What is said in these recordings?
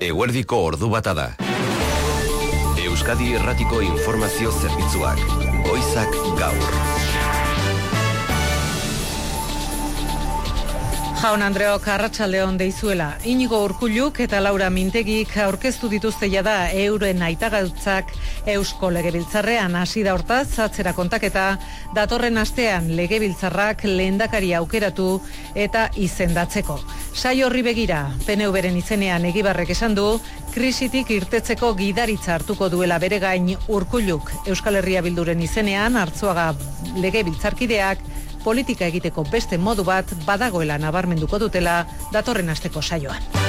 Eguerdiko ordu bata da. Euskadi Erratiko Informazio Zerbitzuak. Goizak gaur. Jaun Andreok Arratsaldeon deizuela. Inigo Urkulluk eta Laura Mintegik aurkeztu dituzte da euren aitagautzak Eusko Legebiltzarrean hasi da hortaz atzera kontaketa datorren astean Legebiltzarrak lehendakari aukeratu eta izendatzeko. Sai horri begira, PNVren izenean Egibarrek esan du krisitik irtetzeko gidaritza hartuko duela bere gain Urkulluk Euskal Herria Bilduren izenean hartzuaga Legebiltzarkideak politika egiteko beste modu bat badagoela nabarmenduko dutela datorren asteko saioan.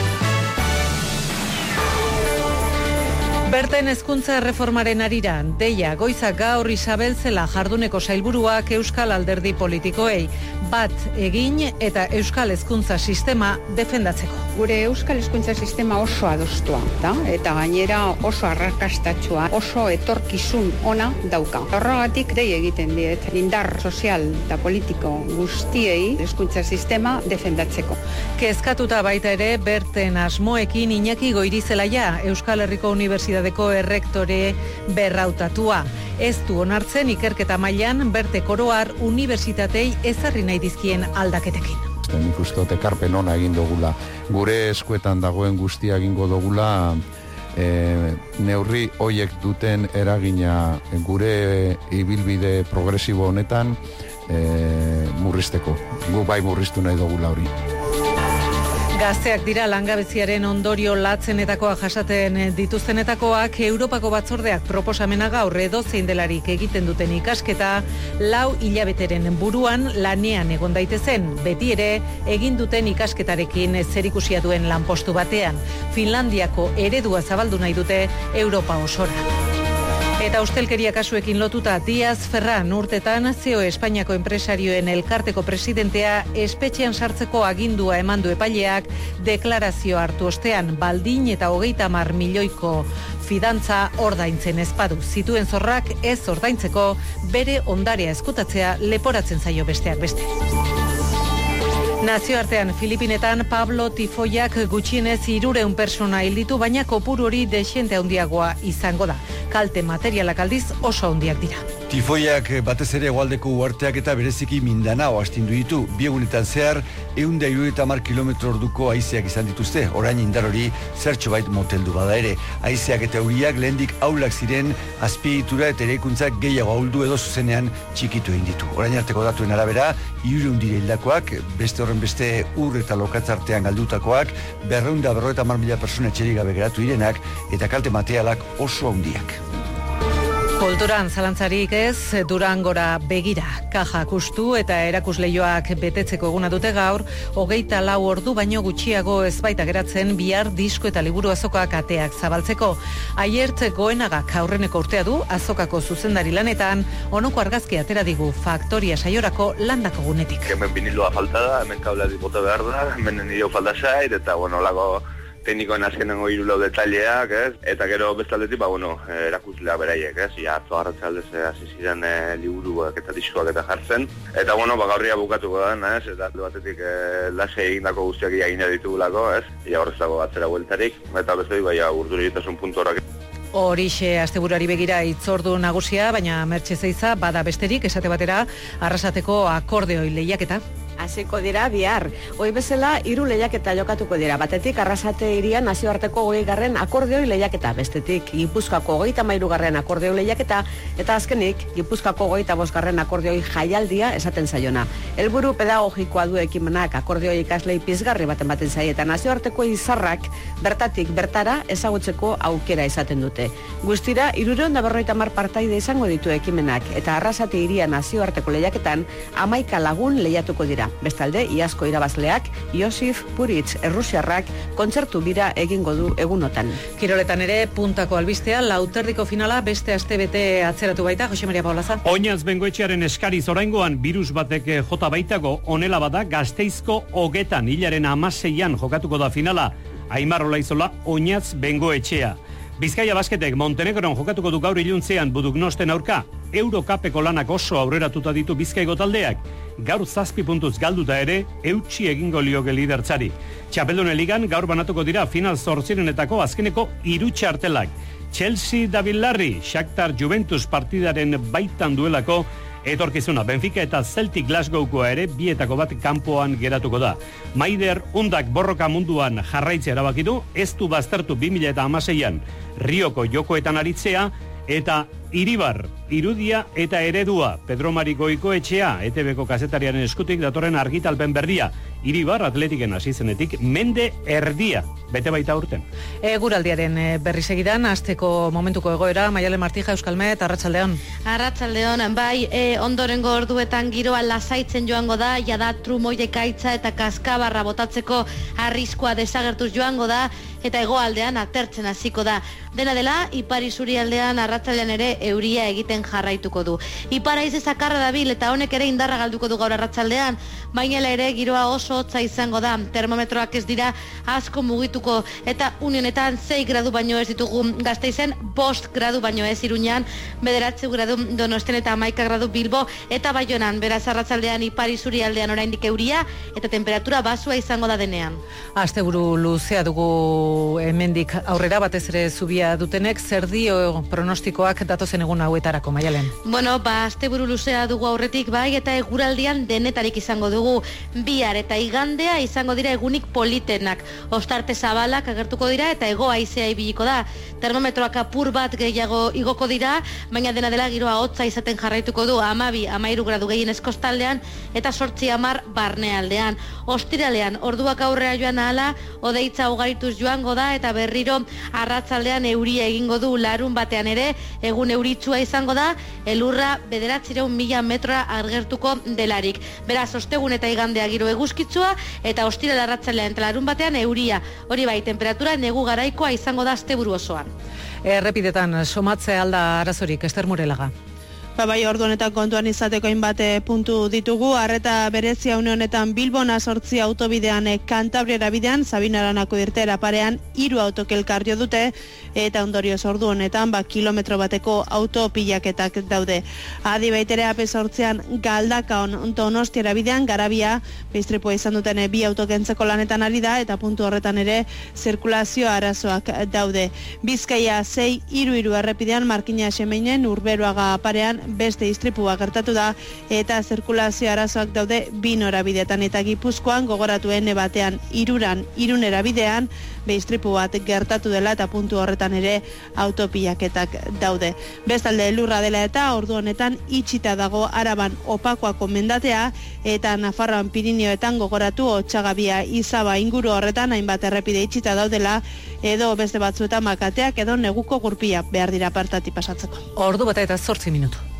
Berten hezkuntza reformaren arira, deia goiza gaur Isabel Zela jarduneko sailburuak Euskal Alderdi politikoei bat egin eta Euskal Hezkuntza sistema defendatzeko. Gure Euskal Hezkuntza sistema oso adostua da eta gainera oso arrakastatsua, oso etorkizun ona dauka. Horregatik dei egiten diet indar sozial eta politiko guztiei hezkuntza sistema defendatzeko. Kezkatuta baita ere berten asmoekin Iñaki Goirizelaia Euskal Herriko Unibertsitateko errektore berrautatua ez du onartzen ikerketa mailan berte koroar unibertsitatei ezarri nahi dizkien aldaketekin. Nik uste ekarpen ona egin dugula. Gure eskuetan dagoen guztia egingo dugula e, neurri hoiek duten eragina gure ibilbide progresibo honetan e, murrizteko. Gu bai murriztu nahi dugula hori. Gazteak dira langabeziaren ondorio latzenetakoa jasaten dituztenetakoak Europako batzordeak proposamena gaur edo zein delarik egiten duten ikasketa lau hilabeteren buruan lanean egon daitezen beti ere egin duten ikasketarekin zerikusia duen lanpostu batean Finlandiako eredua zabaldu nahi dute Europa osora. Eta ustelkeria kasuekin lotuta Diaz Ferran urtetan zeo Espainiako enpresarioen elkarteko presidentea espetxean sartzeko agindua emandu epaileak deklarazio hartu ostean baldin eta hogeita mar milioiko fidantza ordaintzen espadu. Zituen zorrak ez ordaintzeko bere ondarea eskutatzea leporatzen zaio besteak beste. Nazioartean Filipinetan Pablo Tifoiak gutxienez irureun persona hilditu, baina kopuru hori desente handiagoa izango da. Kalte materialak aldiz oso handiak dira. Tifoiak batez ere egualdeko uarteak eta bereziki mindanao astindu ditu. Biegunetan zehar, egun da eta mar kilometro orduko aizeak izan dituzte. Orain indar hori zertxo bait moteldu bada ere. Aizeak eta uriak lehendik aulak ziren azpiegitura eta ereikuntzak gehiago auldu edo zuzenean txikitu egin ditu. Orain arteko datuen arabera, iure dire hildakoak, beste horren beste ur eta lokatzartean galdutakoak, berreunda berroeta mar mila persona txerik gabe geratu direnak eta kalte materialak oso handiak. Kulturan zalantzarik ez, Durangora begira, kaja kustu eta erakusleioak betetzeko eguna dute gaur, hogeita lau ordu baino gutxiago ez baita geratzen bihar disko eta liburu azokoak ateak zabaltzeko. Aiert goenagak aurreneko urtea du azokako zuzendari lanetan, onoko argazki atera digu faktoria saiorako landako gunetik. Hemen biniloa falta da, hemen kaula bota behar da, hemen nire falta zait, eta bueno, lago teknikoen azkenengo hiru lau detaileak, ez? Eta gero bestaldetik, ba bueno, erakuslea beraiek, ez? Ja, atzo arratsaldez hasi ziren e, liburuak eta diskoak eta jartzen. Eta bueno, ba gaurria bukatuko da, ez? Eta alde batetik e, lase egindako guztiak ia egin ditugulako, ez? Ia horrez dago atzera bueltarik, eta bestetik bai urduritasun puntu horak. Horixe asteburari begira itzordu nagusia, baina mertxe zeiza bada besterik esate batera arrasateko akordeoi lehiaketa hasiko dira bihar. Hoi bezala, hiru lehiaketa jokatuko dira. Batetik, arrasate irian nazioarteko goi garren akordeoi lehiaketa. Bestetik, gipuzkako goita mairu garren akordeoi lehiaketa. Eta azkenik, gipuzkako goita bosgarren akordeoi jaialdia esaten zaiona. Elburu pedagogikoa du ekimenak akordeoi ikaslei pizgarri baten baten zai. Eta nazioarteko izarrak bertatik bertara ezagutzeko aukera izaten dute. Guztira, irureon da berroita mar partaide izango ditu ekimenak. Eta arrasate iria nazioarteko lehiaketan, amaika lagun lehiatuko dira. Bestalde, iazko irabazleak, Iosif Puritz errusiarrak kontzertu bira egingo du egunotan. Kiroletan ere, puntako albistea, lauterriko finala beste astebete atzeratu baita, Jose Maria Paulaza. Oinaz bengoetxearen eskariz oraingoan virus batek jota baitago onela bada gazteizko hogetan hilaren amaseian jokatuko da finala. Aimar Olaizola, Oinaz bengoetxea. Bizkaia basketek Montenegron jokatuko du gaur iluntzean budugnosten aurka, Eurokapeko lanak oso aurreratuta ditu bizkaigo taldeak. Gaur zazpi puntuz galduta ere, eutxi egingo lioge lidertzari. Txapeldun ligan gaur banatuko dira final zortzirenetako azkeneko irutxe artelak. Chelsea David Larry, Shakhtar Juventus partidaren baitan duelako, Etorkizuna, Benfica eta Celtic Glasgowkoa ere bietako bat kanpoan geratuko da. Maider undak borroka munduan jarraitzea erabakidu, ez du baztertu 2000 eta amaseian Rioko jokoetan aritzea, eta Iribar, irudia eta eredua, Pedro Mariko etxea, ETB-ko kazetariaren eskutik datorren argitalpen berria, Iribar atletiken asizenetik, mende erdia, bete baita urten. E, guraldiaren e, berri segidan, azteko momentuko egoera, Maiale Martija, Euskalmet, Arratxaldeon. Arratxaldeon, bai, e, ondorengo orduetan giroa lasaitzen joango da, jada trumoiekaitza eta kaskabarra botatzeko arriskoa desagertuz joango da, eta hegoaldean atertzen hasiko da. Dena dela, ipari zuri aldean arratzalean ere euria egiten jarraituko du. Ipara ize zakarra dabil eta honek ere indarra galduko du gaur arratzaldean, baina ere giroa oso hotza izango da. Termometroak ez dira asko mugituko eta unionetan 6 gradu baino ez ditugu gazte izen, bost gradu baino ez iruñan, bederatze gradu donosten eta maika gradu bilbo eta baionan, beraz arratzaldean ipari zuri aldean oraindik euria eta temperatura basua izango da denean. Asteburu luzea dugu hemendik aurrera batez ere zubia dutenek zer dio pronostikoak datozen egun hauetarako maialen. Bueno, ba asteburu luzea dugu aurretik bai eta eguraldian denetarik izango dugu bihar eta igandea izango dira egunik politenak. Ostarte zabalak agertuko dira eta ego haizea ibiliko da. Termometroak apur bat gehiago igoko dira, baina dena dela giroa hotza izaten jarraituko du amabi, amairu gradu gehien eskostaldean eta sortzi amar barnealdean. Ostiralean, orduak aurrera joan ahala, odeitza ugarituz joango da eta berriro arratzaldean euria egingo du larun batean ere, egun euritsua izango da, elurra bederatzireun mila metroa argertuko delarik. Beraz, ostegun eta igandea giro eguzkitzua eta ostira arratzalean eta larun batean euria. Hori bai, temperatura negu garaikoa izango da asteburu osoan. Errepidetan, somatze alda arazorik, Ester Murelaga. Ba, bai, ordu honetan kontuan izateko inbate eh, puntu ditugu, arreta berezia une honetan Bilbona sortzi autobidean eh, Kantabriera bidean, Sabinaranako dirtera parean, hiru autokelkarrio dute, eta ondorioz ordu honetan, ba, kilometro bateko autopilaketak daude. Adi baitere ape sortzean galdaka on, donostiera bidean, garabia, peistripoa izan duten eh, bi autokentzeko lanetan ari da, eta puntu horretan ere, zirkulazio arazoak daude. Bizkaia, zei, iru iru errepidean, markina semeinen, urberoaga parean, beste istripua gertatu da eta zirkulazio arazoak daude bi norabidetan eta Gipuzkoan gogoratu ene batean iruran irunera bidean istripu bat gertatu dela eta puntu horretan ere autopiaketak daude. Bestalde lurra dela eta ordu honetan itxita dago araban opakoa komendatea eta Nafarroan Pirineoetan gogoratu otxagabia izaba inguru horretan hainbat errepide itxita daudela edo beste batzuetan makateak edo neguko gurpia behar dira partati pasatzeko. Ordu bata eta zortzi minutu.